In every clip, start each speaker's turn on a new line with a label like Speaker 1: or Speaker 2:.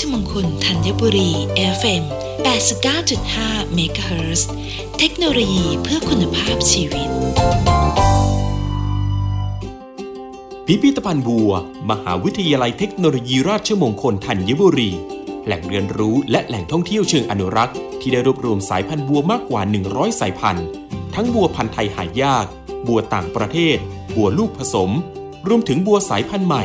Speaker 1: 89.5เมกะเฮิร์เทคโนโลยีเพื่อคุณภาพชีวิต
Speaker 2: พิพิธภัณฑ์บัว มหาวิทยาลัยเทคโนโลยีราชมงคลธัญบุรี แหล่งเรียนรู้และแหล่งท่องเที่ยวเชิงอนุรักษ์ ที่ได้รวบรวมสายพันธุ์บัวมากกว่า 100 สายพันธุ์ ทั้งบัวพันธุ์ไทยหายาก บัวต่างประเทศ บัวลูกผสม รวมถึงบัวสายพันธุ์ใหม่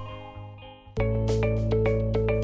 Speaker 3: 000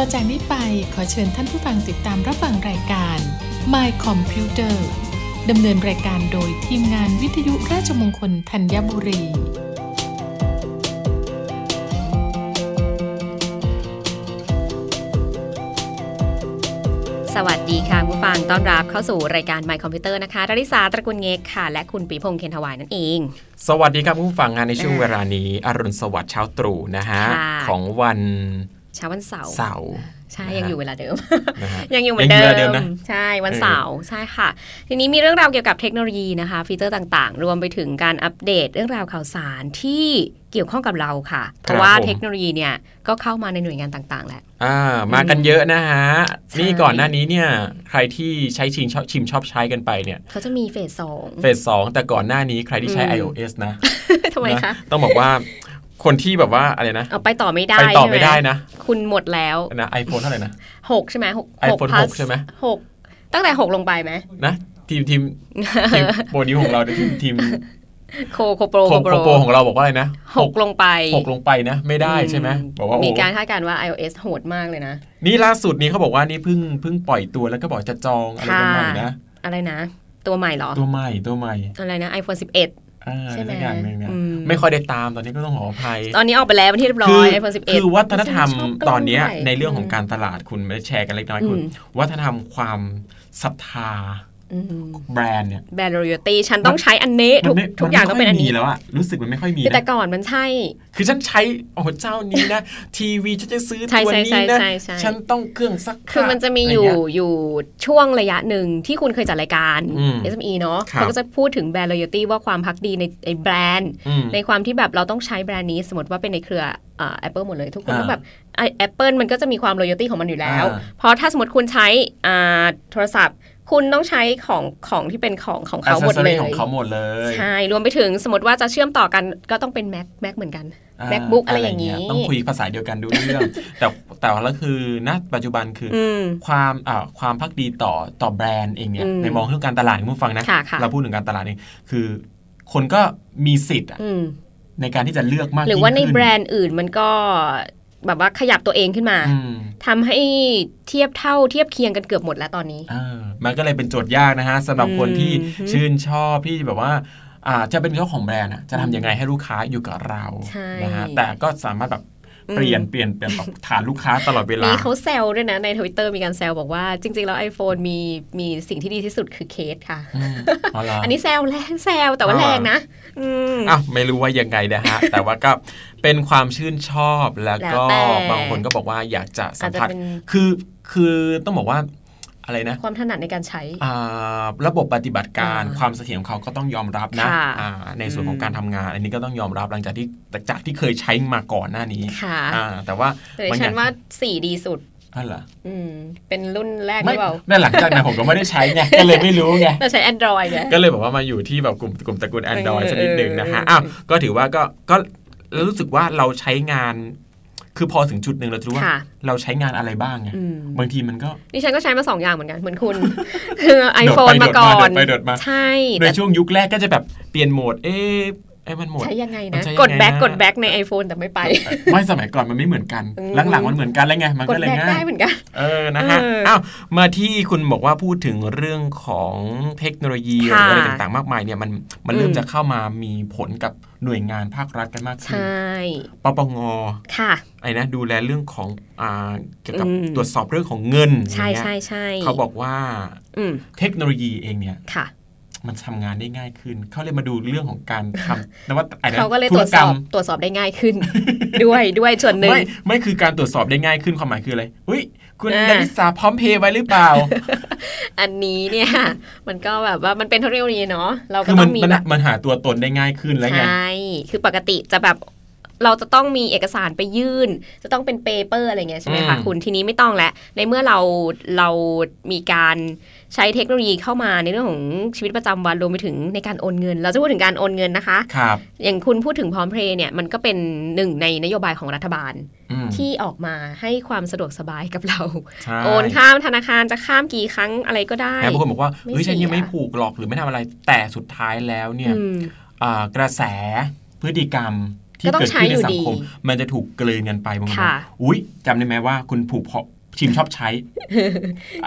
Speaker 4: ต่อจากนี้ไปขอเชิญท่านผู้ฟังติดตามรับฟังรายการ My Computer ดำเนินรายการโดยทีมงานวิทยุราชมงคลธัญบุรี
Speaker 5: สวัสดีค่ะคุณฟังต้อนรับเข้าสู่รายการ My Computer นะคะดาริสาตระกุลเงกค่ะ และคุณปีพงษ์เคนทวายนั่นเอง
Speaker 2: สวัสดีครับผู้ฟังงานในช่วงเวลานี้ อรุณสวัสดิ์เช้าตรู่นะฮะ
Speaker 5: ค่ะ
Speaker 2: ของวัน
Speaker 5: เช้าวันเสาร์
Speaker 2: เสาร์
Speaker 5: ใช่
Speaker 2: นะฮะ
Speaker 5: ยังอยู่เวลาเดิม
Speaker 2: นะฮะ
Speaker 5: ยังอยู่เหมือน
Speaker 2: ยังอยู่
Speaker 5: เดิ
Speaker 2: เวลาเดิมนะ
Speaker 5: ใช่วันเสาร์ใช่ค่ะ ทีนี้มีเรื่องราวเกี่ยวกับเทคโนโลยีนะคะ ฟีเจอร์ต่างๆ รวมไปถึงการอัปเดตเรื่องราวข่าวสารที่เกี่ยวข้องกับเราค่ะ เพราะว่าเทคโนโลยีเนี่ยก็เข้ามาในหน่วยงานต่างๆแล้ว
Speaker 2: อ่ามากันเยอะนะฮะ
Speaker 5: ใช่
Speaker 2: นี่ก่อนหน้านี้เนี่ยใครที่ใช้ชิมชอบชิมชอบใช้กันไปเนี่ย
Speaker 5: เขาจะมีเฟสสอง
Speaker 2: เฟสสองแต่ก่อนหน้านี้ใครที่ใช้
Speaker 5: อืม
Speaker 2: iOS นะ
Speaker 5: ทำไม
Speaker 2: นะคะต้องบอกว่า คนที่แบบว่าอะไรนะ
Speaker 5: เอาไปต่อไม่ได้
Speaker 2: ไปต่อ
Speaker 5: ใช่ห
Speaker 2: ไม่ได้นะ
Speaker 5: คุณหมดแล้ว
Speaker 2: นะ iPhone เท่าไหร่นะ
Speaker 5: หกใช่ไหมหก
Speaker 2: iPhone
Speaker 5: plus
Speaker 2: หกใช่ไหม
Speaker 5: หกตั้งแต่หกลงไปไหม
Speaker 2: นะทีมทีมทีมโปรดิวของเราเนี่ยทีมทีม
Speaker 5: โคโคโปร
Speaker 2: โคโคโปรของเราบอกว่าอะไรนะ
Speaker 5: หกลงไป
Speaker 2: หกลงไปนะ ไม่ได้ใช่ไหมบอกว่าโอ้
Speaker 5: มีการคาดการณ์ว่า iOS โหดมากเลยนะ
Speaker 2: นี่ล่าสุดนี้เขาบอกว่านี่เพิ่งเพิ่งปล่อยตัวแล้วก็บอกจะจองอะไรกันใหม่นะ
Speaker 5: อะไรนะ ตัวใหม่เหรอ
Speaker 2: ตัวใหม่ตัวใหม่
Speaker 5: อะไรนะ iPhone 11
Speaker 2: อ่า
Speaker 5: ใช่ไหม
Speaker 2: สักอย่างหนึ่งเนี่ย
Speaker 5: อืม
Speaker 2: ไม่ค่อยได้ตามตอนนี้ก็ต้องขออภัย
Speaker 5: ตอนนี้ออกไปแล้วเป็นที่เรียบร้
Speaker 2: คื
Speaker 5: อย iPhone 11
Speaker 2: คือวัฒนธรรม
Speaker 5: ฉัชบกล้ง
Speaker 2: ตอนเนี้ย
Speaker 5: ด้วย
Speaker 2: ในเรื่องของการตลาดคุณไม่ได้แชร์กันเล็กน้อยคุณ
Speaker 5: อืม
Speaker 2: วัฒนธรรมความศรัทธา
Speaker 5: อืม
Speaker 2: แบรนด์เนี่ย
Speaker 5: แบรนด์ royalty ฉันต้องใช้อันนี้ทุก
Speaker 2: ไม่
Speaker 5: ทุกอย่างต้องเป็นอัน
Speaker 2: มัไม่ค่
Speaker 5: นี้
Speaker 2: มีแล้วอะรู้สึกมันไม่ค่อยมี
Speaker 5: คือแต่
Speaker 2: นะ
Speaker 5: ก่อนมันใช่
Speaker 2: คือฉันใช้โอ้โหเจ้านี้นะ ทีวีฉันจะซื้อ
Speaker 5: ใช่
Speaker 2: ตัว
Speaker 5: ใช่
Speaker 2: นี้
Speaker 5: ใช่
Speaker 2: นะ
Speaker 5: ใช่ใช่
Speaker 2: ฉันต้องเครื่องซักผ้า
Speaker 5: คือมันจะมี
Speaker 2: ไร
Speaker 5: อยู่
Speaker 2: เงี้
Speaker 5: อยู่ช่วงระยะหนึ่งที่คุณเคยจัดรายการ
Speaker 2: อืม
Speaker 5: SME เนาะ
Speaker 2: ครับ
Speaker 5: เขาก็จะพูดถึงแบรนด์ loyalty ว่าความพักดีในในแบรนด์
Speaker 2: อืม
Speaker 5: ในความที่แบบเราต้องใช้แบรนด์นี้สมมติว่าเป็นในเครือแอปเปิลหมดเลยทุกคน
Speaker 2: อ่า
Speaker 5: ต้องแบบแอปเปิลมันก็จะมีความ loyalty ของมันอยู่แล้ว
Speaker 2: อ่า
Speaker 5: เพราะถ้าสมมติคุณใช้อ่าโทรศัพท์ คุณต้องใช้ของของที่เป็นของของเขาหมดเลย
Speaker 2: accessory ของเขาหมดเลย
Speaker 5: ใช่รวมไปถึงสมมติว่าจะเชื่อมต่อกันก็ต้องเป็น Mac Mac เหมือนกันา MacBook อะไรอย่างนี้
Speaker 2: นี้ ต้องคุยภาษาเดียวกันดูเรื่อง แต่แต่ว่าแล้วคือณปัจจุบันคืออ
Speaker 5: อืม
Speaker 2: ความอ่าความพักดีต่อต่อแบรนด์เองเนี่ย
Speaker 5: อืม
Speaker 2: ในมองเรื่องการตลาดคุณผู้ฟังนะ
Speaker 5: ค่ะค่ะ
Speaker 2: เราพูดถึงการตลาดเองคือ คนก็มีสิทธิ์อะ
Speaker 5: อืม
Speaker 2: ในการที่จะเลือกมาก
Speaker 5: หรือว่าใน
Speaker 2: ยิ่งขึ้น
Speaker 5: แบรนด์อื่นมันก็ แบบว่าขยับตัวเองขึ้นมา
Speaker 2: อืม
Speaker 5: ทำให้เทียบเท่าเทียบเคียงกันเกือบหมดแล้วตอนนี้
Speaker 2: อ่ามันก็เลยเป็นโจทย์ยากนะฮะสำหรับคนที่
Speaker 5: อืม
Speaker 2: ชื่นชอบที่แบบว่าอ่าจะเป็นเจ้าของแบรนด์อะจะทำยังไงให้ลูกค้าอยู่กับเรา
Speaker 5: ใช่
Speaker 2: นะฮะแต่ก็สามารถแบบ เปลี่ยนเปลี่ยนเปลี่ยนแบบฐานลูกค้าตลอดเวลา
Speaker 5: มีเขาแซวด้วยนะในทวิตเตอร์มีการแซวบอกว่าจริง ๆ แล้ว iPhone มีมีสิ่งที่ดีที่สุดคือเคสค่ะ
Speaker 2: อืมอ๋อเหรอ
Speaker 5: อันนี้แซวแรงแซวแต่ว่า
Speaker 2: อ๋อ
Speaker 5: แรงนะอืม
Speaker 2: อ้าวไม่รู้ว่ายังไงนะฮะ แต่ว่าก็เป็นความชื่นชอบแล้วก็
Speaker 5: แล้วแต่
Speaker 2: บางคนก็บอกว่าอยากจะสัมผัส
Speaker 5: อาจจะเป็น
Speaker 2: คือคือต้องบอกว่า อะไรนะ
Speaker 5: ความถนัดในการใช้
Speaker 2: อ่าระบบปฏิบัติการ
Speaker 5: อ่า
Speaker 2: ความเสถียรของเขาก็ต้องยอมรับนะ
Speaker 5: ค่ะ
Speaker 2: อ่าในส่วนของ
Speaker 5: อืม
Speaker 2: การทำงาน อันนี้ก็ต้องยอมรับหลังจากที่จากที่เคยใช้มาก่อนหน้านี้
Speaker 5: ค่ะ
Speaker 2: อ่าแต่ว่า
Speaker 5: แต่ดิ
Speaker 2: บางอ
Speaker 5: ฉั
Speaker 2: ย่าง
Speaker 5: นว่าสี่ดีสุด
Speaker 2: อ๋อเหรอ
Speaker 5: อืม เป็นรุ่นแรกห
Speaker 2: ไม่
Speaker 5: รือเปล่า
Speaker 2: ไม่หลังจากนั้นผมก็ไม่ได้ใช้ไง ก็เลยไม่รู้ไง
Speaker 5: แต่ใช้ Android ไง
Speaker 2: ก็เลยบอกว่ามาอยู่ที่แบบกลุ่มกลุ่มตระกูล Android
Speaker 5: เออ
Speaker 2: สักนิดหนึ่งนะฮะ
Speaker 5: เออ
Speaker 2: อ้าว ก็ถือว่าก็ ก็รู้สึกว่าเราใช้งาน คือพอถึงจุดหนึ่งเราจะรู้ว่า
Speaker 5: ค่ะ
Speaker 2: เราใช้งานอะไรบ้างไง
Speaker 5: อืม
Speaker 2: บางทีมันก็
Speaker 5: ดิฉันก็ใช้มาสองอย่างเหมือนกัน เหมือนคุณ คือ iPhone
Speaker 2: โดดไป
Speaker 5: มาก่อน
Speaker 2: โดดมาโดดไปโดดมา
Speaker 5: ใช่
Speaker 2: ใน
Speaker 5: แต่
Speaker 2: ช่วงยุคแรกก็จะแบบเปลี่ยนโหมด เอ๊ะไอ้มันโหมด
Speaker 5: ใช้ยังไง
Speaker 2: มั
Speaker 5: นะ
Speaker 2: นใช้ยังไง
Speaker 5: กดแบ็ก
Speaker 2: นะ
Speaker 5: กดแบ็กใน iPhone แต่ไม่ไป
Speaker 2: ไม่สมัยก่อนมันไม่เหมือนกัน
Speaker 5: อืม
Speaker 2: หลังๆมันเหมือนกันแล้วไง มัน
Speaker 5: กด
Speaker 2: ก็เลย
Speaker 5: แบ็ก
Speaker 2: ง่า
Speaker 5: ได้
Speaker 2: ย
Speaker 5: เหมือนกัน
Speaker 2: เออ นะฮะ
Speaker 5: เออ
Speaker 2: อ้าวมาที่คุณบอกว่าพูดถึงเรื่องของเทคโนโลยีหรือ
Speaker 5: ค่ะ
Speaker 2: อะไรต่างๆ มากมายเนี่ยมันมันเริ่ม
Speaker 5: อืม
Speaker 2: จะเข้ามามีผลกับหน่วยงานภาครัฐกันมาก
Speaker 5: ใช
Speaker 2: ขึ้น่ปปง
Speaker 5: ค่ะ
Speaker 2: ไอ้นะดูแลเรื่องของอ่าเกี่ยวกับ
Speaker 5: อืม
Speaker 2: ตรวจสอบเรื่องของเงิน
Speaker 5: ใช่
Speaker 2: อย่างเงี้ย
Speaker 5: ใช่ใช่
Speaker 2: เขาบอกว่า
Speaker 5: อืม
Speaker 2: เทคโนโลยีเองเนี่ย
Speaker 5: ค่ะ
Speaker 2: มันทำงานได้ง่ายขึ้น เขาเลยมาดูเรื่องของการทำนวัตอะไรนะ
Speaker 5: เขาก็เลย
Speaker 2: ธุ
Speaker 5: ตร
Speaker 2: ร
Speaker 5: วจ
Speaker 2: ก
Speaker 5: ส
Speaker 2: ร
Speaker 5: อ
Speaker 2: ร
Speaker 5: บ
Speaker 2: ม
Speaker 5: ตรวจสอบได้ง่ายขึ้น ด้วยด้วยส่วนหนึ่ง
Speaker 2: ไม่ไม่คือการตรวจสอบได้ง่ายขึ้นความหมายคืออะไรอุ้ยคุณ
Speaker 5: อ่า
Speaker 2: ดาริสาพร้อมเพย์ไว้หรือเปล่า
Speaker 5: อันนี้เนี่ยมันก็แบบว่ามันเป็นเทคโนโลยีเนาะเราก็
Speaker 2: คือ
Speaker 5: ต้
Speaker 2: มั
Speaker 5: อนงมี
Speaker 2: มัน
Speaker 5: แบบ
Speaker 2: มันหาตัวตนได้ง่ายขึ้นแล้วไง
Speaker 5: ใช่คือปกติจะแบบเราจะต้องมีเอกสารไปยื่น จะต้องเป็นเปเปอร์อะไรเงี้ยใช่ไหมคะ
Speaker 2: อืม
Speaker 5: คุณทีนี้ไม่ต้องแล้วในเมื่อเราเรามีการ ใช้เทคโนโลยีเข้ามาในเรื่องของชีวิตประจำวันรวมไปถึงในการโอนเงิน เราจะพูดถึงการโอนเงินนะคะ
Speaker 2: ครับ
Speaker 5: อย่างคุณพูดถึงพร้อมเพย์เนี่ยมันก็เป็นหนึ่งในนโยบายของรัฐบาล
Speaker 2: อืม
Speaker 5: ที่ออกมาให้ความสะดวกสบายกับเรา
Speaker 2: ใช่
Speaker 5: โอนข้ามธนาคารจะข้ามกี่ครั้งอะไรก็ได้
Speaker 2: แล้วบางคนบอกว่า
Speaker 5: ไม่
Speaker 2: เฮ้ยฉันยัง
Speaker 5: เสีย
Speaker 2: ไม่ผูกหรอกหรือไม่ทำอะไรแต่สุดท้ายแล้วเนี่ย
Speaker 5: อืม
Speaker 2: อ่ากระแสพฤติกรรมที่
Speaker 5: ก็ต้อง
Speaker 2: เกิดขึ้นในสังคม
Speaker 5: ใช้อยู่ดี
Speaker 2: มันจะถูกกลืนกันไปบางคน
Speaker 5: ค่ะ
Speaker 2: บอกอุ้ยจำได้ไหมว่าคุณผูกเพราะชิมชอบใช้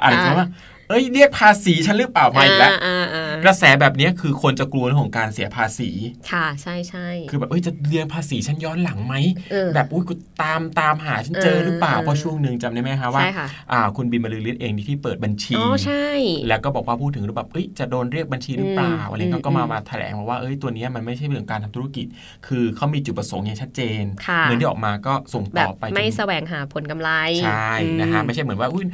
Speaker 2: อะไร
Speaker 5: อ่า
Speaker 2: จะว่า เอ้ยเรียกภาษีฉันหรือเปล่ามาอีกแล้ว
Speaker 5: อ่าอ่าอ่า
Speaker 2: กระแสแบบเนี้ยคือคนจะกลัวเรื่องของการเสียภาษี
Speaker 5: ค่ะใช่ใช่
Speaker 2: คือแบบเอ้ยจะเรียนภาษีฉันย้อนหลังไหม
Speaker 5: เออ
Speaker 2: แบบอุ้ยกูตามตามหาฉันเจอหรือเปล่า
Speaker 5: เออ
Speaker 2: เพราะช่วงหนึ่งจำได้ไหมคะว่า
Speaker 5: ใช่ค่ะ
Speaker 2: อ่า คุณบินบรรลือฤทธิ์เองที่เปิดบัญชี
Speaker 5: อ๋อใช่
Speaker 2: แล้วก็บอกว่าพูดถึงแบบเอ้ยจะโดนเรียกบัญชีหรือเปล่า
Speaker 5: อืม
Speaker 2: อะไรเงี้ยก็มา
Speaker 5: อืม
Speaker 2: มาแถลงบอกว่าเอ้ยตัวเนี้ยมันไม่ใช่เรื่องการทำธุรกิจ คือเขามีจุดประสงค์อย่างชัดเจน
Speaker 5: ค่ะ
Speaker 2: เงินที่ออกมาก็ส่ง
Speaker 5: แบ
Speaker 2: ต่
Speaker 5: บ
Speaker 2: อไป
Speaker 5: ไม่
Speaker 2: จน
Speaker 5: แสวงหาผลกำไร
Speaker 2: ใช่
Speaker 5: อืม
Speaker 2: นะฮะไม่ใช่เหมือนว่าอุ้ย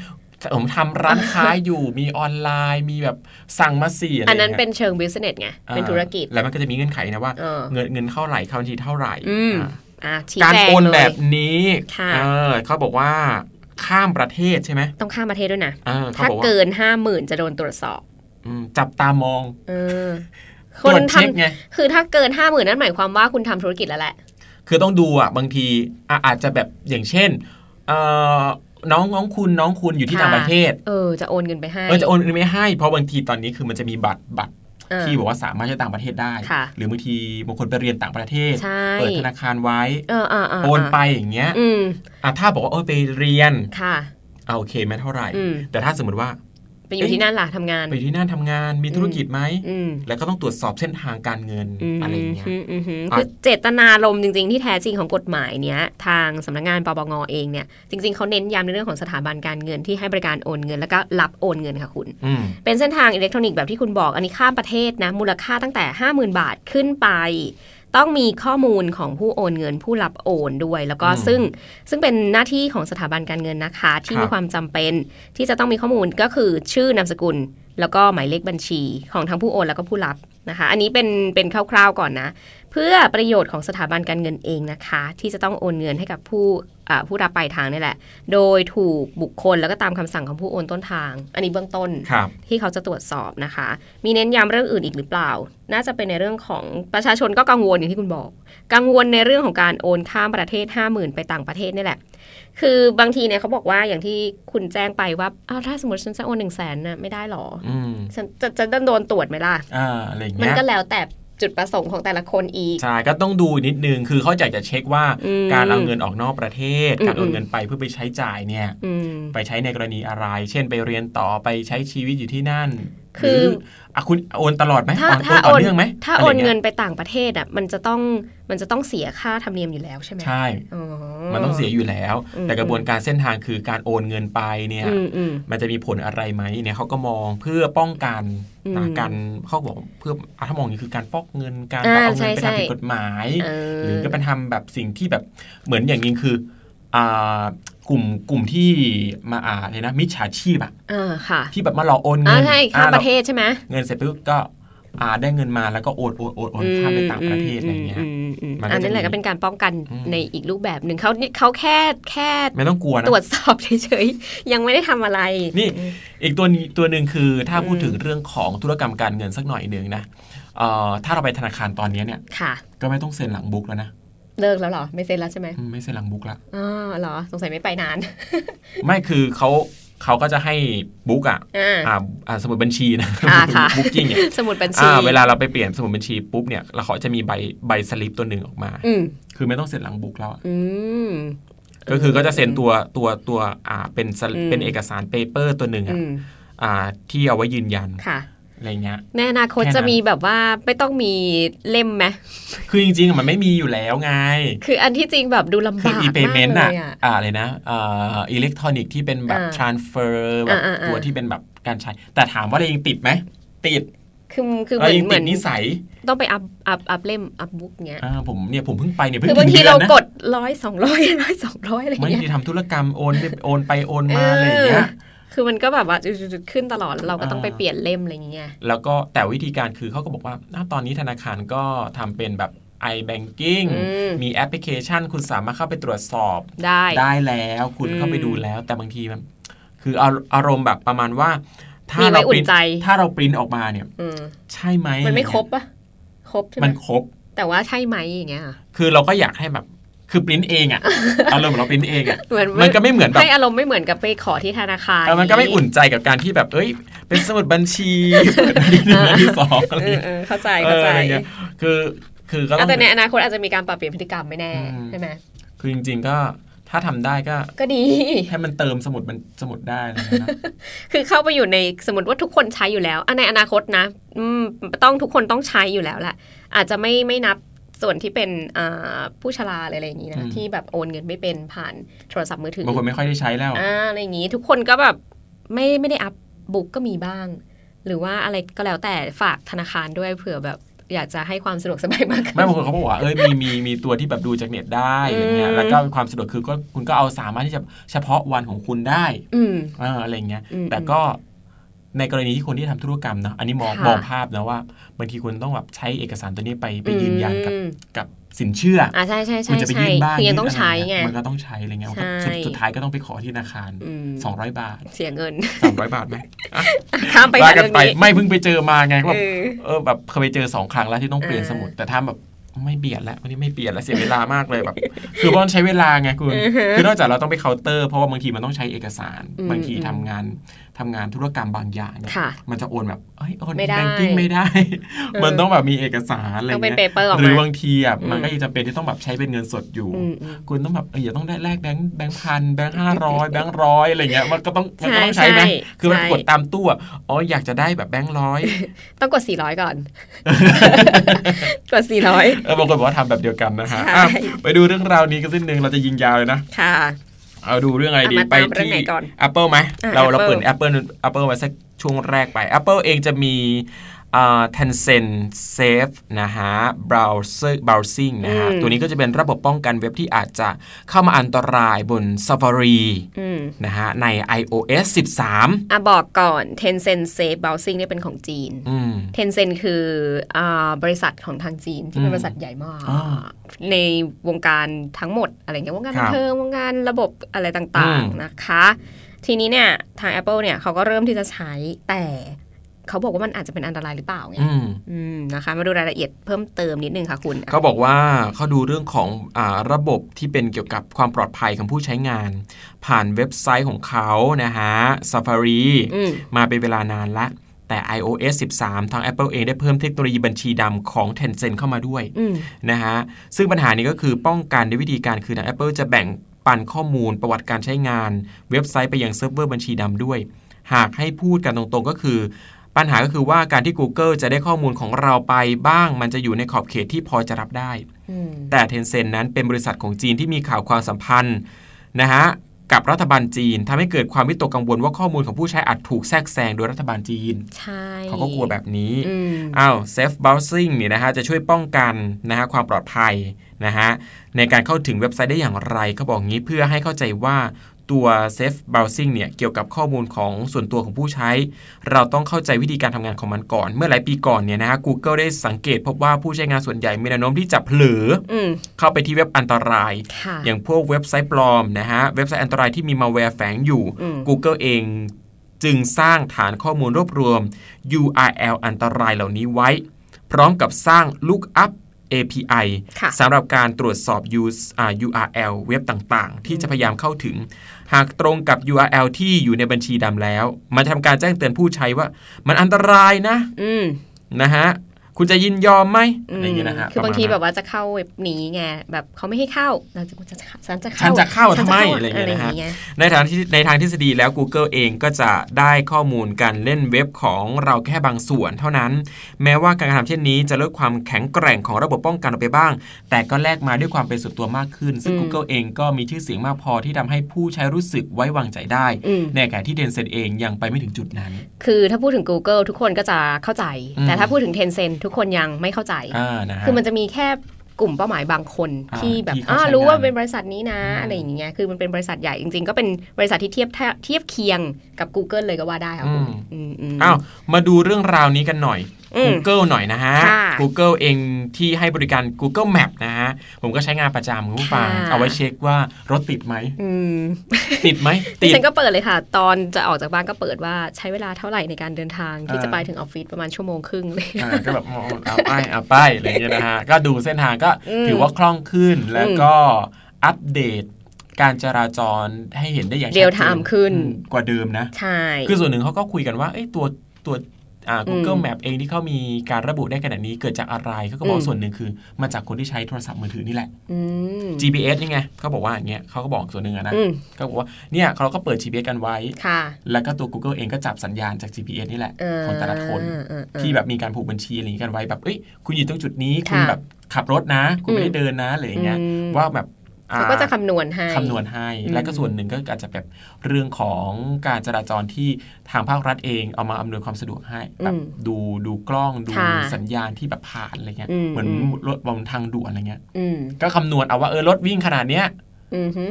Speaker 2: ผมทำร้านค้าอยู่มีออนไลน์มีแบบสั่งมาสี่อะไร
Speaker 5: อันนั้นเงี้
Speaker 2: ย
Speaker 5: เป็นเชิง business ไง เป็นธุรกิจ
Speaker 2: อ่าแล้วมันก็จะมีเงื่อนไขนะว่า
Speaker 5: เออ
Speaker 2: เงินเงินเท่าไหร่เข้าบัญชีเท่าไหร่
Speaker 5: อืม
Speaker 2: อ่า
Speaker 5: อะชี้
Speaker 2: การ
Speaker 5: แจง
Speaker 2: โอน
Speaker 5: เลย
Speaker 2: แบบนี้
Speaker 5: ค่ะ
Speaker 2: เออเขาบอกว่าข้ามประเทศใช่ไหม
Speaker 5: ต้องข้ามประเทศด้วยนะ
Speaker 2: เออเขา
Speaker 5: ถ้า
Speaker 2: บอกว่า
Speaker 5: เกินห้าหมื่นจะโดนตรวจสอบ
Speaker 2: อืมจับตามอง
Speaker 5: เออค
Speaker 2: ตร
Speaker 5: น
Speaker 2: วจ
Speaker 5: ท
Speaker 2: เช็คไง
Speaker 5: คือถ้าเกินห้าหมื่นนั่นหมายความว่าคุณทำธุรกิจแล้วแหละ
Speaker 2: คือต้องดูอะบางทีอะอาจจะแบบอย่างเช่นเอ่อ น้องน้องคุณน้องคุณอยู่ที่
Speaker 5: ค่ะ
Speaker 2: ต่างประเทศ
Speaker 5: เออจะโอนเงินไปให้
Speaker 2: เออจะโอนเงินไม่ให้เพราะบางทีตอนนี้คือมันจะมีบัตรบัตร
Speaker 5: เออ
Speaker 2: ที่บอกว่าสามารถใช้ต่างประเทศได้
Speaker 5: ค่ะ
Speaker 2: หรือบางทีบางคนไปเรียนต่างประเทศ
Speaker 5: ใช่
Speaker 2: เปิดธนาคารไว้
Speaker 5: เออเออเออ
Speaker 2: โอนไปอย่างเงี้ย
Speaker 5: อืม
Speaker 2: อะถ้าบอกว่าเออไปเรียน
Speaker 5: ค่ะ
Speaker 2: เอาโอเคไม่เท่าไหร่
Speaker 5: อืม
Speaker 2: แต่ถ้าสมมติว่า
Speaker 5: ไปอยู่ที่นั่นล่ะทำงาน
Speaker 2: ไปที่นั่นทำงานมีธุรกิจไหม
Speaker 5: อืม
Speaker 2: แล้วก็ต้องตรวจสอบเส้นทางการเงินอะไรอย่างเงี้ย
Speaker 5: มอืมอืม
Speaker 2: อะ
Speaker 5: คือเจตนารมณ์จริง ๆ ที่แท้จริงของกฎหมายเนี้ยทางสำนักงานปปงเองเนี่ยจริง ๆเขาเน้นย้ำในเรื่องของสถาบันการเงินที่ให้บริการโอนเงิน แล้วก็รับโอนเงินค่ะคุณ
Speaker 2: อืม
Speaker 5: เป็นเส้นทางอิเล็กทรอนิกส์แบบที่คุณบอกอันนี้ข้ามประเทศนะมูลค่าตั้งแต่ 50,000 บาทขึ้นไป ต้องมีข้อมูลของผู้โอนเงินผู้รับโอนด้วย แล้วก็
Speaker 2: อืม
Speaker 5: ซึ่งซึ่งเป็นหน้าที่ของสถาบันการเงินนะคะ ที่
Speaker 2: ครับ
Speaker 5: มีความจำเป็นที่จะต้องมีข้อมูลก็คือชื่อนามสกุล แล้วก็หมายเลขบัญชีของทั้งผู้โอนแล้วก็ผู้รับนะคะ อันนี้เป็นเป็นคร่าวๆก่อนนะ เพื่อประโยชน์ของสถาบันการเงินเองนะคะ ที่จะต้องโอนเงินให้กับผู้อ่าผู้รับปลายทางนี่แหละ โดยถูกบุคคลแล้วก็ตามคำสั่งของผู้โอนต้นทาง อันนี้เบื้องต้น
Speaker 2: ครับ
Speaker 5: ที่เขาจะตรวจสอบนะคะ มีเน้นย้ำเรื่องอื่นอีกหรือเปล่า น่าจะเป็นในเรื่องของประชาชนก็กังวลอย่างที่คุณบอก กังวลในเรื่องของการโอนข้ามประเทศ 5 0,000 ไปต่างประเทศนี่แหละ คือบางทีเนี่ยเขาบอกว่าอย่างที่คุณแจ้งไปว่าอ้าวถ้าสมมติฉันจะโอนหนึ่งแสนน่ะไม่ได้หรอ
Speaker 2: อืม
Speaker 5: ฉันจะจะโดนตรวจไหมล่ะ
Speaker 2: อ่าอะไรอย่าง
Speaker 5: มัน
Speaker 2: เงี้ย
Speaker 5: ก็แล้วแต่ จุดประสงค์ของแต่ละคนอีก
Speaker 2: ใช่ ก็ต้องดูนิดนึง คือเขาอยากจะเช็คว่า
Speaker 5: อืม
Speaker 2: การเอาเงินออกนอกประเทศ
Speaker 5: อืม
Speaker 2: การโอนเงินไปเพื่อไปใช้จ่ายเนี่ย
Speaker 5: อืม
Speaker 2: ไปใช้ในกรณีอะไร เช่นไปเรียนต่อไปใช้ชีวิตอยู่ที่นั่น
Speaker 5: คือ
Speaker 2: หรือะคุณโอนตลอดไหม
Speaker 5: ถ้า
Speaker 2: โอน
Speaker 5: ถ้า
Speaker 2: ต่
Speaker 5: โอ
Speaker 2: อนเนื่องไหม
Speaker 5: ถ้าะ
Speaker 2: ไร
Speaker 5: โอน
Speaker 2: ย่
Speaker 5: เงิ
Speaker 2: ย
Speaker 5: นไปต่างประเทศอะมันจะต้องมันจะต้องเสียค่าธรรมเนียมอยู่แล้วใช่ไหม
Speaker 2: ใช่
Speaker 5: อ๋อ
Speaker 2: มันต้องเสียอยู่แล้ว
Speaker 5: อืม
Speaker 2: แต่กระบวนการเส้นทางคือการโอนเงินไปเนี่ย
Speaker 5: อืมอืม
Speaker 2: มันจะมีผลอะไรไหมเนี่ยเขาก็มองเพื่อป้องกัน
Speaker 5: อืม
Speaker 2: นะการเขาบอกเพื่ออะถ้ามองอย่างนี้คือการฟอกเงินการ
Speaker 5: อ่า
Speaker 2: เอาเงินไป
Speaker 5: ใช่
Speaker 2: ทำผิด
Speaker 5: ใช่
Speaker 2: กฎหมาย
Speaker 5: เออ
Speaker 2: หรือก็ไปทำแบบสิ่งที่แบบเหมือนอย่างยิงคืออ่า กลุ่มกลุ่มที่มาอ่าเลยนะ มิจฉาชีพอะ
Speaker 5: อ่าค่ะ
Speaker 2: ที่แบบมาหลอกโอน
Speaker 5: อ่า
Speaker 2: เงิน
Speaker 5: ใช่ข้าม
Speaker 2: อ่
Speaker 5: ประเทศใช่ไหม
Speaker 2: เงินเสร็จปุ๊บก็อ่าได้เงินมาแล้วก็โอนโอนโอนโอนข้ามไปต่างประเทศอะไรเงี้ย
Speaker 5: มมอืม
Speaker 2: มันก็
Speaker 5: อันนั้นแหละ
Speaker 2: จะมี
Speaker 5: ก็เป็นการป้องกัน
Speaker 2: อืม
Speaker 5: ในอีกรูปแบบหนึ่งเขาเขาแค่แค่
Speaker 2: ไม่ต้องกลัวนะ
Speaker 5: ตรวจสอบเฉยๆยังไม่ได้ทำอะไร
Speaker 2: นี่อีกตัวนี้ตัวหนึ่งคือถ้าพูด
Speaker 5: อืม
Speaker 2: ถึงเรื่องของธุรกรรมการเงินสักหน่อยหนึ่งนะเอ่อถ้าเราไปธนาคารตอนนี้เนี่ย
Speaker 5: ค่ะ
Speaker 2: ก็ไม่ต้องเซ็นหลังบุ๊กแล้วนะ
Speaker 5: เลิกแล้วเหรอ ไม่เซ็นแล้วใช่ไหม
Speaker 2: อืมไม่เซ็นหลังบุ๊กละ
Speaker 5: อ๋อเหรอ สงสัยไม่ไปนาน
Speaker 2: ไม่คือเขาเขาก็จะให้ book อะ
Speaker 5: อ่า
Speaker 2: อ่าอ่าสมุดบัญชีนะ
Speaker 5: ค่ะค่ะ
Speaker 2: booking เนี่ย
Speaker 5: สมุดบัญชี
Speaker 2: อ่าเวลาเราไปเปลี่ยนสมุดบัญชีปุ๊บเนี่ยเราเขาจะมีใบใบสลิปตัวหนึ่งออกมา
Speaker 5: อืม
Speaker 2: คือไม่ต้องเซ็นหลัง book แล้วอะ
Speaker 5: อืม
Speaker 2: ก็คือก็จะเซ็นตัวตัวตัวอ่าเป็นสลิป
Speaker 5: อืม
Speaker 2: เป็นเอกสาร paper ตัวหนึ่ง
Speaker 5: อื
Speaker 2: อะอ่าที่เอาไว้ยืนยัน
Speaker 5: ค่ะ
Speaker 2: อะไรเงี้ย
Speaker 5: ในอนาคต
Speaker 2: แค่นั้น
Speaker 5: จะมีแบบว่าไม่ต้องมีเล่มไหม
Speaker 2: คือจริงๆอะมันไม่มีอยู่แล้วไง
Speaker 5: คืออันที่จริงแบบดูลำ
Speaker 2: คือบา
Speaker 5: ก
Speaker 2: อี
Speaker 5: มาก
Speaker 2: เ y เมนต์
Speaker 5: เล
Speaker 2: อะ
Speaker 5: ยอะ
Speaker 2: อ่าเลยนะอ่าอิเล็กทรอนิกที่เป็นแบบ
Speaker 5: อ่า
Speaker 2: transfer แบบ
Speaker 5: อ่าอ่า
Speaker 2: ตัวที่เป็นแบบการใช้ แต่ถามว่าเรายังติดไหมติด
Speaker 5: คือคือเห
Speaker 2: เรา
Speaker 5: มือน
Speaker 2: ยัง
Speaker 5: เหมื
Speaker 2: ติ
Speaker 5: อ
Speaker 2: ด
Speaker 5: น
Speaker 2: นิสัย
Speaker 5: ต้องไปอัพอัพอัพเล่มอัพบุ๊กเงี้ย
Speaker 2: อ่าผมเนี่ยผมเพิ่งไปเนี่ยเพิ่ง
Speaker 5: คือบางที
Speaker 2: ถึดือน
Speaker 5: เรา
Speaker 2: นะ
Speaker 5: กดร้อยสองร้อยร้อยสองร้อยอะไร
Speaker 2: ไม่
Speaker 5: เงี้ย
Speaker 2: ได้ทำธุรกรรมโอนไปโอนไปโอนมาอะไรอย่างเงี้ย
Speaker 5: คือมันก็แบบว่าจุดๆๆขึ้นตลอดเราก็ต้อง
Speaker 2: อ่า
Speaker 5: ไปเปลี่ยนเล่มอะไรอย่างเงี้ย
Speaker 2: แล้วก็แต่วิธีการคือเขาก็บอกว่าณตอนนี้ธนาคารก็ทำเป็นแบบ i-banking
Speaker 5: อืม
Speaker 2: มีแอปพลิเคชัน คุณสามารถเข้าไปตรวจสอบ
Speaker 5: ได้
Speaker 2: ได้แล้ว คุณ
Speaker 5: อืม
Speaker 2: เข้าไปดูแล้ว แต่บางทีมันคืออารอารมณ์แบบประมาณว่า ถ้า
Speaker 5: มีไว้
Speaker 2: เรา
Speaker 5: อุ่
Speaker 2: ปริ
Speaker 5: น
Speaker 2: น
Speaker 5: ใจ
Speaker 2: ถ้าเราปริ้นออกมาเนี่ย
Speaker 5: อืม
Speaker 2: ใช่ไหม
Speaker 5: มันไม่ครบปะครบใช่ไหม
Speaker 2: มันครบ
Speaker 5: แต่ว่าใช่ไหมอย่างเงี้ยค่ะ
Speaker 2: คือเราก็อยากให้แบบ คือปริ้นเองอะอารมณ์เหมือนเราปริ้นเองอะ
Speaker 5: เหมือน
Speaker 2: มันก็ไม่เหมือนแบบ
Speaker 5: ให้อารมณ์ไม่เหมือนกับไปขอที่ธนาคาร
Speaker 2: เออมันก็ไม่อุ่นใจกับการที่แบบเอ้ย เป็นสมุดบัญชีเปิดอันที่หนึ่งอันที่สองอะไร
Speaker 5: เออ
Speaker 2: เงี้ย
Speaker 5: เออเข้าใจเข้าใจ
Speaker 2: อออะไรเงี้ยคือคือก็ต้
Speaker 5: อะ
Speaker 2: อง
Speaker 5: แต่ในอนาคตอาจจะมีการปรับเปลี่ยนพฤติกรรมไม่แน่
Speaker 2: อืม
Speaker 5: ใช่ไหม
Speaker 2: คือจริง ๆ ก็ถ้าทำได้ก็
Speaker 5: ก็ดี
Speaker 2: ให้มันเติมสมุดมันสมุดได้อะไรเงี้ยนะ
Speaker 5: คือเข้าไปอยู่ในสมมติว่าทุกคนใช้อยู่แล้วอะในอนาคตนะ อืมต้องทุกคนต้องใช้อยู่แล้วแหละอาจจะไม่ไม่นับ ส่วนที่เป็นอ่าผู้ชราอะไรอย่างนี้นะ
Speaker 2: อืม
Speaker 5: ที่แบบโอนเงินไม่เป็นผ่านโทรศัพท์มือถือ
Speaker 2: บางคนไม่ค่อยได้ใช้แล้ว
Speaker 5: อ่าอะไรอย่างนี้ทุกคนก็แบบไม่ไม่ได้อัพบุ๊กก็มีบ้าง หรือว่าอะไรก็แล้วแต่ฝากธนาคารด้วยเผื่อแบบอยากจะให้ความสะดวกสบายมากขึ้น
Speaker 2: ไม่บางคนเขาบอกว่าเอ้ยมีมีมีตัวที่แบบดูจากเน็ตได้อะไรเงี้ย
Speaker 5: อืม
Speaker 2: แล้วก็ความสะดวกคือก็คุณก็เอาสามารถที่จะเฉพาะวันของคุณได้
Speaker 5: อืม
Speaker 2: เอออะไรเงี้ย
Speaker 5: อืม
Speaker 2: แต่ก็ ในกรณีที่คนที่ทำธุรกรรมนะอันนี้มอง
Speaker 5: ค่ะ
Speaker 2: มองภาพนะว่าบางทีคุณต้องแบบใช้เอกสารตัวนี้ไปไปยืนยันกับ
Speaker 5: อืม
Speaker 2: กับสินเชื่อ
Speaker 5: อ่าใช่ใช่
Speaker 2: คุ
Speaker 5: ใช่
Speaker 2: ณจะไป
Speaker 5: ใช่
Speaker 2: ยื่นบ้าน
Speaker 5: คือยังต้อง
Speaker 2: ยื่น
Speaker 5: ใช้ะ
Speaker 2: ร
Speaker 5: ไง
Speaker 2: มันก็ต้องใช้อะไรเงี้ย
Speaker 5: ใช่
Speaker 2: สุดสุดท้ายก็ต้องไปขอที่ธนาคาร
Speaker 5: อืม
Speaker 2: 200 บาท
Speaker 5: เสียเงิน
Speaker 2: 300 บาทไหมอะ
Speaker 5: ข้ามไป
Speaker 2: ว่า
Speaker 5: ค่ะ
Speaker 2: กัน
Speaker 5: เรื่อง
Speaker 2: ไป
Speaker 5: นี้
Speaker 2: ไม่เพิ่งไปเจอมาไงก็แบบ
Speaker 5: เออ
Speaker 2: เออแบบเคยไปเจอสองครั้งแล้วที่ต้องเปลี่ยน
Speaker 5: อ่า
Speaker 2: สมุดแต่ถ้าแบบไม่เปลี่ยนแล้ววันนี้ไม่เปลี่ยนแล้วเสียเวลามากเลยแบบ คือเพราะมันใช้เวลาไงคุณ
Speaker 5: อือฮะ
Speaker 2: คือนอกจากเราต้องไปเคาน์เตอร์เพราะว่าบางทีมันต้องใช้เอกสาร
Speaker 5: อืม
Speaker 2: บางที
Speaker 5: อืม
Speaker 2: ทำงาน ทำงานธุรกรรมบางอย่างเนี่ย
Speaker 5: ค่ะ
Speaker 2: มันจะโอนแบบเอ้ยโอน
Speaker 5: ไม่ได้
Speaker 2: แบงกิ้งไม่ได้
Speaker 5: ออ
Speaker 2: มันต้องแบบมีเอกสารอะไร
Speaker 5: ต้องเป็น
Speaker 2: เงี้ย
Speaker 5: paper ออกมา
Speaker 2: หรือบางทีอะ
Speaker 5: อืม
Speaker 2: มันก็ยังจำเป็นที่ต้องแบบใช้เป็นเงินสดอยู่
Speaker 5: อืมอืม
Speaker 2: คุณต้องแบบเอออย่าต้องได้แลกแบงค์แบงค์พันแบงค์ห้าร้อยแบงค์ร้อยอะไรเงี้ยมันก็ต้องมันก็ต้อง
Speaker 5: ใช่
Speaker 2: ใช้ไหม
Speaker 5: ใช่
Speaker 2: คือมัน
Speaker 5: ใช่
Speaker 2: กดตามตู้อะอ๋ออยากจะได้แบบแบงค์ร้อย
Speaker 5: ต้องกด400ก่อนกด400
Speaker 2: เออบางคนบอกว่าทำแบบเดียวกันนะฮะ
Speaker 5: ใช่
Speaker 2: อะไปดูเรื่องราวนี้กันสักหนึ่งเราจะยิงยาวเลยนะ
Speaker 5: ค่ะ
Speaker 2: เอาดูเรื่องอะไรดี
Speaker 5: อะมา
Speaker 2: ไป
Speaker 5: ตามเรื่อง
Speaker 2: ที่
Speaker 5: ไหนก่อน
Speaker 2: Apple ไหม
Speaker 5: อะ
Speaker 2: เราเรา
Speaker 5: Apple
Speaker 2: เปิด Apple Apple ไว้สักช่วงแรกไป Apple เองจะมี อ่า Tencent Safe นะฮะ browser browsing นะฮะ
Speaker 5: อืม
Speaker 2: ตัวนี้ก็จะเป็นระบบป้องกันเว็บที่อาจจะเข้ามาอันตรายบน Safari
Speaker 5: อืม
Speaker 2: นะฮะ ใน iOS 13
Speaker 5: อะ บอกก่อน Tencent Safe Browsing เนี่ยเป็นของจีน
Speaker 2: อืม
Speaker 5: Tencent คืออ่าบริษัทของทางจีน ที่เป็น
Speaker 2: อืม
Speaker 5: บริษัทใหญ่มาก
Speaker 2: อ่า
Speaker 5: ในวงการทั้งหมด อะไรเงี้ย วงการ
Speaker 2: ครั
Speaker 5: บั
Speaker 2: บ
Speaker 5: นเทิง วงการระบบอะไรต่าง
Speaker 2: อืม
Speaker 5: ๆนะคะ ทีนี้เนี่ย ทาง Apple เนี่ยเขาก็เริ่มที่จะใช้แต่ เขาบอกว่ามันอาจจะเป็นอันตรายหรือเปล่าไง
Speaker 2: อืม
Speaker 5: อืมนะคะ มาดูรายละเอียดเพิ่มเติมนิดนึงค่ะคุณ
Speaker 2: เขาบอกว่าเขาดูเรื่องของอาระบบที่เป็นเกี่ยวกับความปลอดภัยของผู้ใช้งาน ผ่านเว็บไซต์ของเขานะฮะ Safari
Speaker 5: อืม
Speaker 2: มาเป็นเวลานานละแต่ iOS 13 ทาง Apple เองได้เพิ่มเทคโนโลยีบัญชีดำของ Tencent เข้ามาด้วย
Speaker 5: อืม
Speaker 2: นะฮะ ซึ่งปัญหานี้ก็คือป้องกันด้วยวิธีการคือทาง Apple จะแบ่งปันข้อมูลประวัติการใช้งาน เว็บไซต์ไปยังเซิร์ฟเวอร์บัญชีดำด้วย หากให้พูดกันตรงๆก็คือ ปัญหาก็คือว่าการที่ Google จะได้ข้อมูลของเราไปบ้าง มันจะอยู่ในขอบเขตที่พอจะรับได้
Speaker 5: อืม
Speaker 2: แต่ Tencent นั้นเป็นบริษัทของจีนที่มีข่าวความสัมพันธ์นะฮะกับรัฐบาลจีนทำให้เกิดความวิตกกังวลว่าข้อมูลของผู้ใช้อาจถูกแทรกแซงโดยรัฐบาลจีน
Speaker 5: ใช่
Speaker 2: เขาก็กลัวแบบนี้
Speaker 5: อืม
Speaker 2: อ้าว safe browsing เนี่ยนะฮะจะช่วยป้องกันนะฮะความปลอดภัยนะฮะในการเข้าถึงเว็บไซต์ได้อย่างไรเขาบอกงี้เพื่อให้เข้าใจว่า ตัว safe browsing เนี่ยเกี่ยวกับข้อมูลของส่วนตัวของผู้ใช้ เราต้องเข้าใจวิธีการทำงานของมันก่อน เมื่อหลายปีก่อนเนี่ยนะฮะ Google ได้สังเกตพบว่าผู้ใช้งานส่วนใหญ่มีแนวโน้มที่จะเผลอ
Speaker 5: อืม
Speaker 2: เข้าไปที่เว็บอันตราย
Speaker 5: ค่ะ
Speaker 2: อย่างพวกเว็บไซต์ปลอมนะฮะ เว็บไซต์อันตรายที่มีมาแวร์แฝงอยู่
Speaker 5: อืม
Speaker 2: Google เองจึงสร้างฐานข้อมูลรวบรวม URL อันตรายเหล่านี้ไว้ พร้อมกับสร้าง Lookup API
Speaker 5: ค่ะ
Speaker 2: สำหรับการตรวจสอบ use อ่า URL เว็บต่างๆ ที่จะพยายามเข้าถึง หากตรงกับ URL ที่อยู่ในบัญชีดำแล้ว มันจะทำการแจ้งเตือนผู้ใช้ว่า มันอันตรายนะ
Speaker 5: อืม
Speaker 2: นะฮะ คุณจะยินยอมไหม
Speaker 5: อืม
Speaker 2: อะไรอย่างเงี้ยนะฮะ
Speaker 5: คือบางที
Speaker 2: ประมณ
Speaker 5: แบ
Speaker 2: นั้น
Speaker 5: บว่าจะเข้าเว็บนี้ไงแบบเขาไม่ให้เข้าเราจะจะฉันจะเข้า
Speaker 2: ฉันจะเข้าทำไม
Speaker 5: ฉัน
Speaker 2: อะไรอย่างเงี้ยนะฮะ
Speaker 5: เงี้ย
Speaker 2: ในทางที่ในทางทฤษฎีแล้ว Google เองก็จะได้ข้อมูลการเล่นเว็บของเราแค่บางส่วนเท่านั้น แม้ว่าการกระทำเช่นนี้จะลดความแข็งแกร่งของระบบป้องกันออกไปบ้าง แต่ก็แลกมาด้วยความเป็นส่วนตัวมากขึ้น ซึ่ง
Speaker 5: อืม
Speaker 2: Google เองก็มีชื่อเสียงมากพอที่ทำให้ผู้ใช้รู้สึกไว้วางใจได้
Speaker 5: อืม
Speaker 2: ในขณะที่ Tencent เองยังไปไม่ถึงจุดนั้น
Speaker 5: คือถ้าพูดถึง Google ทุกคนก็จะเข้าใจ
Speaker 2: อืม
Speaker 5: แต่ถ้าพูดถึง Tencent ทุกคนยังไม่เข้าใจ
Speaker 2: อ่านะฮะ
Speaker 5: คือมันจะมีแค่กลุ่มเป้าหมายบางคน
Speaker 2: อ่า
Speaker 5: ที่แบบ
Speaker 2: ที่เขา
Speaker 5: อ่า
Speaker 2: ใช้
Speaker 5: รู้ว่างา
Speaker 2: น
Speaker 5: เป็นบริษัทนี้นะ
Speaker 2: อืม
Speaker 5: อะไรอย่างเงี้ยคือมันเป็นบริษัทใหญ่จริง ๆ ก็เป็นบริษัทที่เทียบเท่าเทียบเคียงกับ Google เลยก็ว่าได้ค่ะคุณอืมอืม
Speaker 2: อ้าวมาดูเรื่องราวนี้กันหน่อย
Speaker 5: อืม
Speaker 2: Google หน่อยนะฮะ
Speaker 5: ค่ะ
Speaker 2: Google เองที่ให้บริการ Google Map นะฮะ ผมก็ใช้งานประจำคุณผู้ฟัง
Speaker 5: ค่ะ
Speaker 2: เอาไว้เช็คว่ารถติดไหม
Speaker 5: อืม
Speaker 2: ติดไหม
Speaker 5: ดิ
Speaker 2: ติด
Speaker 5: ฉันก็เปิดเลยค่ะ ตอนจะออกจากบ้านก็เปิดว่าใช้เวลาเท่าไหร่ในการเดินทางที่
Speaker 2: อ่า
Speaker 5: จะไปถึงออฟฟิศประมาณชั่วโมงครึ่งเลย
Speaker 2: อ่าก็แบบอ๋อเอาไปเอาไปอะไรอย่างเงี้ยนะฮะ ก็ดูเส้นทางก็
Speaker 5: อืม
Speaker 2: ถือว่าคล่องขึ้นแล้วก็อัปเดตการจราจรให้เห็นได้อย่างชัด
Speaker 5: เรียล
Speaker 2: จน
Speaker 5: ไทม์ขึ้น
Speaker 2: อืมกว่าเดิมนะ
Speaker 5: ใช่
Speaker 2: คือส่วนหนึ่งเขาก็คุยกันว่าเอ้ยตัวตัวอ่า Google
Speaker 5: อืม
Speaker 2: Map เองที่เขามีการระบุได้ขนาดนี้เกิดจากอะไรเขาก็บอก
Speaker 5: อื
Speaker 2: ว่ามส่วนหนึ่งคือ มาจากคนที่ใช้โทรศัพท์มือถือนี่แหละ
Speaker 5: อืม
Speaker 2: GPS นี่ไงเขาบอกว่าอย่างเงี้ยเขาก็บอกส่วนหนึ่งอะนะ
Speaker 5: อืม
Speaker 2: เขาบอกว่าเนี่ยเราก็เปิด GPS กันไว้
Speaker 5: ค่ะ
Speaker 2: แล้วก็ตัว Google เองก็จับสัญญาณจาก GPS นี่แหละ
Speaker 5: เออ
Speaker 2: ของแต่ละคน
Speaker 5: เออเออ
Speaker 2: ที่แบบมีการผูกบัญชีอะไรอย่างงี้กันไว้แบบเอ้ยคุณอยู่ตรงจุดนี้คุณ
Speaker 5: ค่ะ
Speaker 2: แบบขับรถนะ คุณไม่
Speaker 5: อื
Speaker 2: ได้
Speaker 5: ม
Speaker 2: เดินนะอะไรอย่างเงี้ย
Speaker 5: อืม
Speaker 2: ว่าแบบอ่
Speaker 5: เขาก็จะคำนวณให้
Speaker 2: คำนวณให้
Speaker 5: อืม
Speaker 2: และก็ส่วนหนึ่งก็อาจจะแบบเรื่องของการจราจรที่ทางภาครัฐเองเอามาอำนวยความสะดวกให้แบบดูดูกล้องดู
Speaker 5: ค่ะ
Speaker 2: สัญญาณที่แบบผ่านอะไรเงี้ย
Speaker 5: อืม
Speaker 2: เหมือน
Speaker 5: อืม
Speaker 2: รถบนทางด่วนอะไรเงี้ย
Speaker 5: อืม
Speaker 2: ก็คำนวณเอาว่าเออรถวิ่งขนาดเนี้ย
Speaker 5: อืมฮึ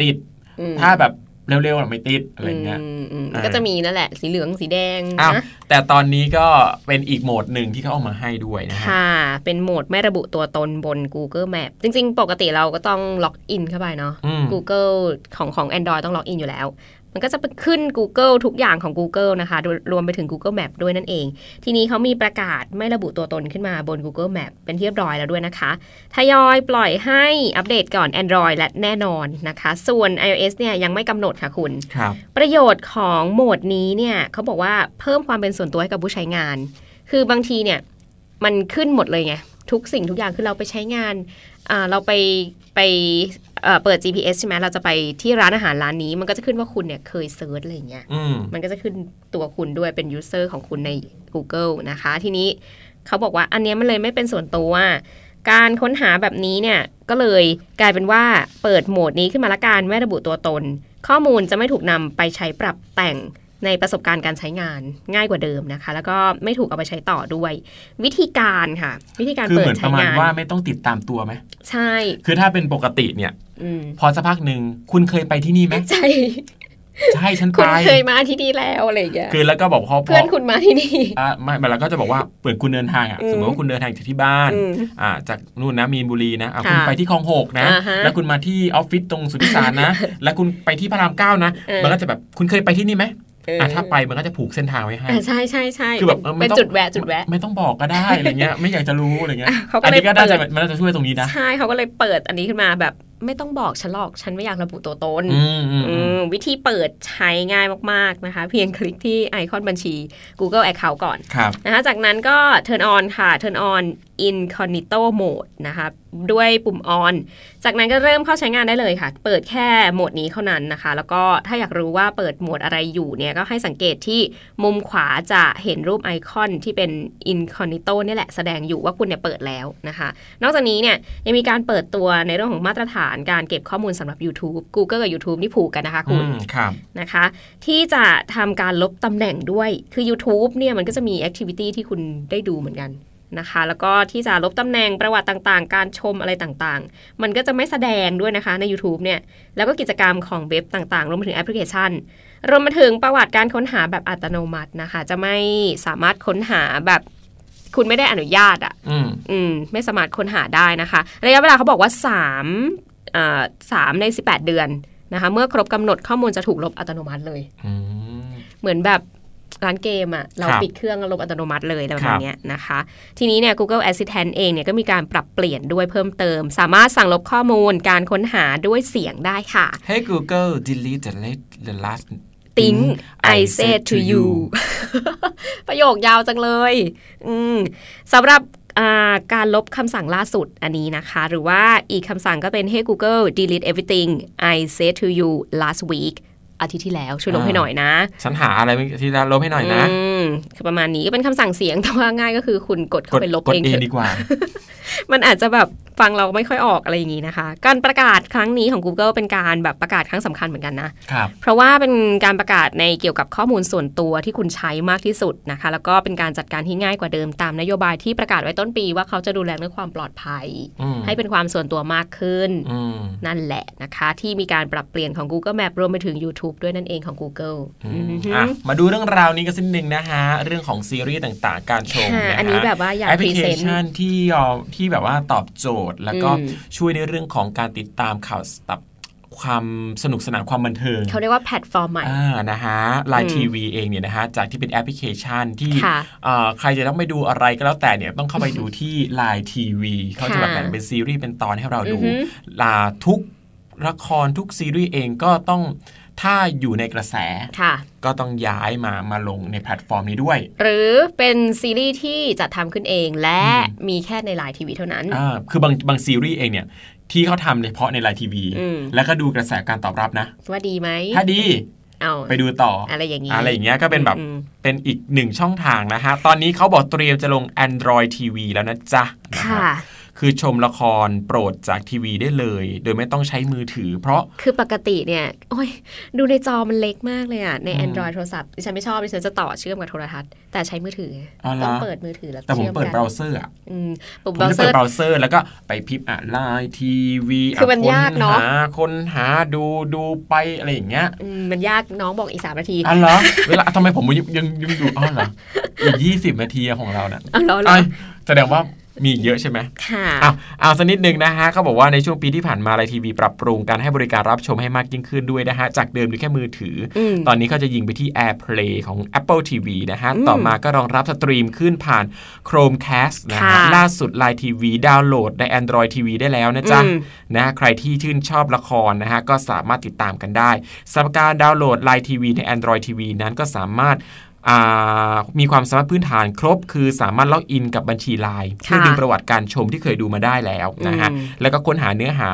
Speaker 2: ติด
Speaker 5: อืม
Speaker 2: ถ้าแบบ เร็วๆอะไม่ติดอะไรเงี้ย
Speaker 5: มอืม
Speaker 2: อ่า
Speaker 5: ก็จะมีนั่นแหละ สีเหลืองสีแดง
Speaker 2: อ้าว
Speaker 5: นะ
Speaker 2: แต่ตอนนี้ก็เป็นอีกโหมดหนึ่งที่เขาเอามาให้ด้วยนะฮะ
Speaker 5: ค่ะ เป็นโหมดไม่ระบุตัวตนบน Google Map จริง ๆ ปกติเราก็ต้องล็อกอินเข้าไปเนาะ
Speaker 2: อืม
Speaker 5: Google ของของ Android ต้องล็อกอินอยู่แล้ว มันก็จะไปขึ้น Google ทุกอย่างของ Google นะคะโดยรวมไปถึง Google Map ด้วยนั่นเอง ทีนี้เขามีประกาศไม่ระบุตัวตนขึ้นมาบน Google Map เป็นที่เรียบร้อยแล้วด้วยนะคะทยอยปล่อยให้อัปเดตก่อน Android และแน่นอนนะคะ ส่วน iOS เนี่ยยังไม่กำหนดค่ะคุณ
Speaker 2: ครับ
Speaker 5: ประโยชน์ของโหมดนี้เนี่ยเขาบอกว่าเพิ่มความเป็นส่วนตัวให้กับผู้ใช้งาน คือบางทีเนี่ยมันขึ้นหมดเลยไงทุกสิ่งทุกอย่างคือเราไปใช้งานอ่าเราไปไป เอ่อเปิด GPS ใช่ไหมเราจะไปที่ร้านอาหารร้านนี้ มันก็จะขึ้นว่าคุณเนี่ยเคย search อะไรอย่างเงี้ย
Speaker 2: อืม
Speaker 5: มันก็จะขึ้นตัวคุณด้วยเป็น user ของคุณใน Google นะคะ ทีนี้เขาบอกว่าอันเนี้ยมันเลยไม่เป็นส่วนตัวการค้นหาแบบนี้เนี่ยก็เลยกลายเป็นว่าเปิดโหมดนี้ขึ้นมาละกันไม่ระบุตัวตน ข้อมูลจะไม่ถูกนำไปใช้ปรับแต่งในประสบการณ์การใช้งานง่ายกว่าเดิมนะคะ แล้วก็ไม่ถูกเอาไปใช้ต่อด้วย วิธีการค่ะ วิธีการ
Speaker 2: คือ
Speaker 5: เปิ
Speaker 2: เห
Speaker 5: ด
Speaker 2: มือนป
Speaker 5: ใช้
Speaker 2: ระมาณ
Speaker 5: งาน
Speaker 2: ว่าไม่ต้องติดตามตัวไหม
Speaker 5: ใช่
Speaker 2: คือถ้าเป็นปกติเนี่ย
Speaker 5: อืม
Speaker 2: พอสักพักหนึ่งคุณเคยไปที่นี่ไหม
Speaker 5: ใช่
Speaker 2: ใช่ฉัน
Speaker 5: คุ
Speaker 2: ไป
Speaker 5: ณเคยมาที่นี่แล้วอะไรอย่างเงี้ย
Speaker 2: คือแล้วก็บอกพอพ
Speaker 5: เพื่อนคุณมาที่นี่
Speaker 2: อ่าไม่ไม่เราก็จะบอกว่าเปิดคุณเดินทางอะ
Speaker 5: อืม
Speaker 2: สมมติว่าคุณเดินทางจากที่บ้าน
Speaker 5: อืม
Speaker 2: อ่าจากนู่นนะมีนบุรีนะอะ
Speaker 5: ค่ะ
Speaker 2: คุณไปที่คลองหกนะ
Speaker 5: อ่าฮะ
Speaker 2: แล้วคุณมาที่ออฟฟิศตรงสุทธิสารนะ แล้วคุณไปที่พระรามเก้านะ
Speaker 5: เออ
Speaker 2: มันก็จะแบบคุณเคยไปที่นี่ไหม
Speaker 5: เออ
Speaker 2: อะถ้าไปมันก็จะผูกเส้นทางไว้ให้
Speaker 5: อ่าใช่ใช่ใช่
Speaker 2: คือแบบออ
Speaker 5: เป็น
Speaker 2: ไม่ต้อง
Speaker 5: จุดแวะจุดแวะ
Speaker 2: ไม่ต้องบอกก็ได้อะไรเงี้ยไม่อยากจะรู้อะไรเงี้ย
Speaker 5: อะเขาก็
Speaker 2: อัน
Speaker 5: เลย
Speaker 2: นี้ก็น่าจะ
Speaker 5: เปิด
Speaker 2: มันน่าจะช่วยตรงนี้นะ
Speaker 5: ใช่เขาก็เลยเปิดอันนี้ขึ้นมาแบบ ไม่ต้องบอกฉันหรอก ฉันไม่อยากระบุตัวตน
Speaker 2: อืมอืม
Speaker 5: อื
Speaker 2: อืม
Speaker 5: มวิธีเปิดใช้ง่ายมาก ๆ นะคะ เพียงคลิกที่ไอคอนบัญชี Google Account ก่อน
Speaker 2: ครับ
Speaker 5: นะคะจากนั้นก็ turn on ค่ะ turn on incognito mode นะคะด้วยปุ่ม on จากนั้นก็เริ่มเข้าใช้งานได้เลยค่ะ เปิดแค่โหมดนี้เท่านั้นนะคะ แล้วก็ถ้าอยากรู้ว่าเปิดโหมดอะไรอยู่เนี่ยก็ให้สังเกตที่มุมขวาจะเห็นรูปไอคอนที่เป็น incognito นี่แหละแสดงอยู่ว่าคุณเนี่ยเปิดแล้วนะคะ นอกจากนี้เนี่ยยังมีการเปิดตัวในเรื่องของมาตรฐานการเก็บข้อมูลสำหรับ YouTube Google กับ YouTube นี่ผูกกันนะคะ
Speaker 2: อื
Speaker 5: คุณ
Speaker 2: มครับ
Speaker 5: นะคะ ที่จะทำการลบตำแหน่งด้วยคือ YouTube เนี่ยมันก็จะมี Activity ที่คุณได้ดูเหมือนกัน นะคะ แล้วก็ที่จะลบตำแหน่งประวัติต่างๆ การชมอะไรต่างๆ มันก็จะไม่แสดงด้วยนะคะใน YouTube เนี่ย แล้วก็กิจกรรมของเว็บต่างๆ รวมไปถึงแอปพลิเคชัน รวมมาถึงประวัติการค้นหาแบบอัตโนมัตินะคะ จะไม่สามารถค้นหาแบบคุณไม่ได้อนุญาตอะ
Speaker 2: อืม
Speaker 5: อืม ไม่สามารถค้นหาได้นะคะ ระยะเวลาเขาบอกว่า3เอ่อสามใน 18 เดือนนะคะ เมื่อครบกำหนดข้อมูลจะถูกลบอัตโนมัติเลย
Speaker 2: อืม
Speaker 5: เหมือนแบบ ร้านเกมอะเรา
Speaker 2: ครับ
Speaker 5: ปิดเครื่องแล้วลบอัตโนมัติเลยอะไรประ
Speaker 2: ครั
Speaker 5: มาณ
Speaker 2: บ
Speaker 5: เนี้ยนะคะ ทีนี้เนี่ย Google Assistant เองเนี่ยก็มีการปรับเปลี่ยนด้วยเพิ่มเติม สามารถสั่งลบข้อมูลการค้นหาด้วยเสียงได้ค่ะ
Speaker 2: ให้ Google delete the last the last
Speaker 5: think I said to you ประโยคยาวจังเลย อืมสำหรับการลบคำสั่งล่าสุดอันนี้นะคะ หรือว่าอีกคำสั่งก็เป็น Hey Google delete everything I said to you last week อาทิตย์ที่แล้วช่วยลบให้หน่อยนะ
Speaker 2: ฉันหาอะไรที่แล้วลบให้หน่อยนะ
Speaker 5: คือประมาณนี้ก็เป็นคำสั่งเสียงแต่ว่าง่ายก็คือคุณกดเข้าไปลบเอง
Speaker 2: ดีกว่า
Speaker 5: มันอาจจะแบบฟังเราไม่ค่อยออกอะไรอย่างนี้นะคะ การประกาศครั้งนี้ของ Google เป็นการแบบประกาศครั้งสำคัญเหมือนกันนะ เพราะว่าเป็นการประกาศในเกี่ยวกับข้อมูลส่วนตัวที่คุณใช้มากที่สุดนะคะ แล้วก็เป็นการจัดการที่ง่ายกว่าเดิมตามนโยบายที่ประกาศไว้ต้นปีว่าเขาจะดูแลเรื่องความปลอดภัย ให้เป็นความส่วนตัวมากขึ้นนั่นแหละนะคะ ที่มีการปรับเปลี่ยนของ Google Map รวมไปถึง YouTube ด้วยนั่นเองของ Google
Speaker 2: มาดูเรื่องราวนี้กันสักนิดนึงนะฮะ เรื่องของซีรีส์ต่างๆ การชมนะฮะ
Speaker 5: อันนี้แบบว่าอยาก
Speaker 2: แอปพลิเคชันที่ที่แบบว่าตอบโจทย์ แล้วก็ช่วยในเรื่องของการติดตามข่าวกับความสนุกสนานความบันเทิง
Speaker 5: เขาเรียกว่าแพลตฟอร์มใหม่
Speaker 2: อ่านะฮะ LINE TV เองเนี่ยนะฮะจากที่เป็นแอปพลิเคชันที่ใครจะต้องไปดูอะไรก็แล้วแต่เนี่ยต้องเข้าไปดูที่ LINE TV เขาจะแบบแบ่งเป็นซีรีส์เป็นตอนให้เราดูลาทุกละครทุกซีรีส์เองก็ต้อง ถ้าอยู่ในกระแสก็ต้องย้ายมามาลงในแพลตฟอร์มนี้ด้วย
Speaker 5: หรือเป็นซีรีส์ที่จัดทำขึ้นเองและมีแค่ใน LINE TV เท่านั้น
Speaker 2: อ่าคือบางบางซีรีส์เองเนี่ยที่เขาทำเฉพาะใน LINE TV แล้วก็ดูกระแสการตอบรับนะ
Speaker 5: ว่าดีไหม
Speaker 2: ถ้าดีไปดูต่อ
Speaker 5: อะไรอย่างนี้
Speaker 2: อะไรอย่างเงี้ยก็เป็นแบบเป็นอีกหนึ่งช่องทางนะฮะ ตอนนี้เขาบอกเตรียมจะลง Android TV แล้วนะจ๊ะ
Speaker 5: ค่ะ
Speaker 2: คือชมละครโปรดจากทีวีได้เลย โดยไม่ต้องใช้มือถือ เพราะ
Speaker 5: คือปกติเนี่ยโอ้ยดูในจอมันเล็กมากเลยอะใน Android โทรศัพท์ดิฉันไม่ชอบดิฉันจะต่อเชื่อมกับโทรทัศน์แต่ใช้มือถือต้องเปิดมือถือแล้ว
Speaker 2: แต่ผมเปิดเบราว์เซอร์อะ
Speaker 5: ผม
Speaker 2: เปิดเบราว์เซอร์แล้วก็ไปพิมพ์อะ LINE TV
Speaker 5: คือมันยากเนาะ
Speaker 2: คนหาดูดูไปอะไรอย่างเงี้ย
Speaker 5: มันยากน้องบอกอีกสามนาที
Speaker 2: อ๋อเหรอเวลาทำไมผมยังยังยังดูอ๋อเหรออีกยี่สิบนาทีของเราเนี่ย
Speaker 5: อ๋อเหรอ
Speaker 2: แสดงว่า มีเยอะใช่ไหม
Speaker 5: ค่ะ
Speaker 2: เอาสักนิดหนึ่งนะฮะเขาบอกว่าในช่วงปีที่ผ่านมา LINE TV ปรับปรุงการให้บริการรับชมให้มากยิ่งขึ้นด้วยนะฮะ จากเดิมดูแค่มือถือ ตอนนี้เขาจะยิงไปที่ AirPlay ของ Apple TV นะฮะ ต่อมาก็รองรับสตรีมขึ้นผ่าน Chromecast นะฮะ ล่าสุด LINE TV ดาวน์โหลดใน Android TV ได้แล้วนะจ๊ะนะใครที่ชื่นชอบละครนะฮะ ก็สามารถติดตามกันได้สำหรับการดาวน์โหลด LINE TV ใน Android TV นั้นก็สามารถ มีความสามารถพื้นฐานครบ คือสามารถล็อกอินกับบัญชีไลน์เพื่อดึงประวัติการชมที่เคยดูมาได้แล้วนะฮะแล้วก็ค้นหาเนื้อหา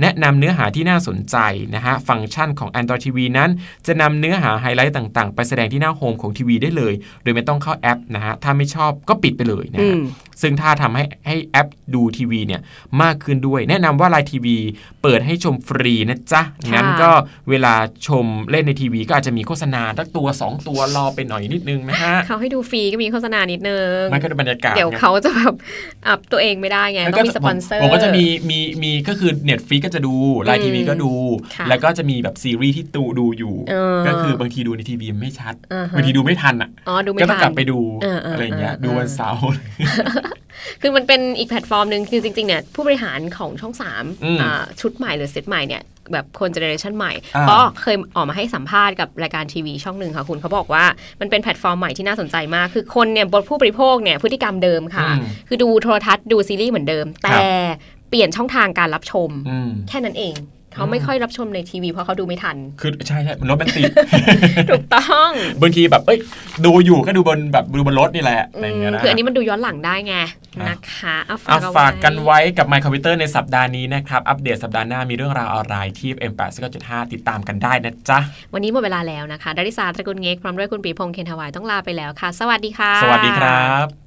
Speaker 2: แนะนำเนื้อหาที่น่าสนใจนะฮะฟังก์ชันของ Android TV นั้น จะนำเนื้อหาไฮไลท์ต่างๆ ไปแสดงที่หน้า home ของทีวีได้เลย โดยไม่ต้องเข้าแอปนะฮะถ้าไม่ชอบก็ปิดไปเลยนะฮะซึ่งถ้าทำให้ให้แอปดูทีวีเนี่ยมากขึ้นด้วย แนะนำว่า LINE TV เปิดให้ชมฟรีนะจ๊ะงั้นก็เวลาชมเล่นในทีวีก็อาจจะมีโฆษณาสักตัว 2 ตัวรอไปหน่อยนิดนึงนะฮะ
Speaker 5: เขาให้ดูฟรีก็มีโฆษณานิดนึง
Speaker 2: มันก็เป็นบรรยากาศ
Speaker 5: เดี๋ยวเขาจะแบบ up ตัวเองไม่ได้ไงต้องมีสปอนเซอร์
Speaker 2: ผมก็จะมีมีมีก็คือเน็ตฟรีก็จะดู LINE TV ก็ดู แล้วก็จะมีแบบซีรีส์ที่ตูดูอยู่ ก็คือบางทีดูในทีวีไม่ชัดบางทีดูไม่ทันอะก็ต้องกลับไปดูอะไรอย่างเงี้ยดูวันเสาร์
Speaker 5: คือมันเป็นอีกแพลตฟอร์มหนึ่งคือจริงๆเนี่ยผู้บริหารของช่องสามชุดใหม่หรือเซตใหม่เนี่ย แบบคน generation ใหม่ก็เคยออกมาให้สัมภาษณ์กับรายการทีวีช่องหนึ่งค่ะคุณเขาบอกว่ามันเป็นแพลตฟอร์มใหม่ที่น่าสนใจมาก คือคนเนี่ยบทผู้บริโภคเนี่ยพฤติกรรมเดิมค่ะ คือดูโทรทัศน์ดูซีรีส์เหมือนเดิม แต่เปลี่ยนช่องทางการรับชม แค่นั้นเอง เขาไม่ค่อยรับชมในทีวีเพราะเขาดูไม่ทัน
Speaker 2: คือใช่ใช่มันรถมันติด
Speaker 5: ถูกต้อง
Speaker 2: บางทีแบบเอ้ยดูอยู่ก็ดูบนแบบดูบนรถนี่แหละอะไรเงี้ยนะ
Speaker 5: คืออันนี้มันดูย้อนหลังได้ไงนะคะ
Speaker 2: เอาฝากกันไว้กับไมค์คอมพิวเตอร์ในสัปดาห์นี้นะครับ อัปเดตสัปดาห์หน้ามีเรื่องราวอะไรที่ M8 9.5 ติดตามกันได้นะจ๊ะ
Speaker 5: วันนี้หมดเวลาแล้วนะคะดาริสาตระกุลเงกพร้อมด้วยคุณปีพงษ์เคนทวายต้องลาไปแล้วค่ะ สวัสดีค่ะ
Speaker 2: สวัสดีครับ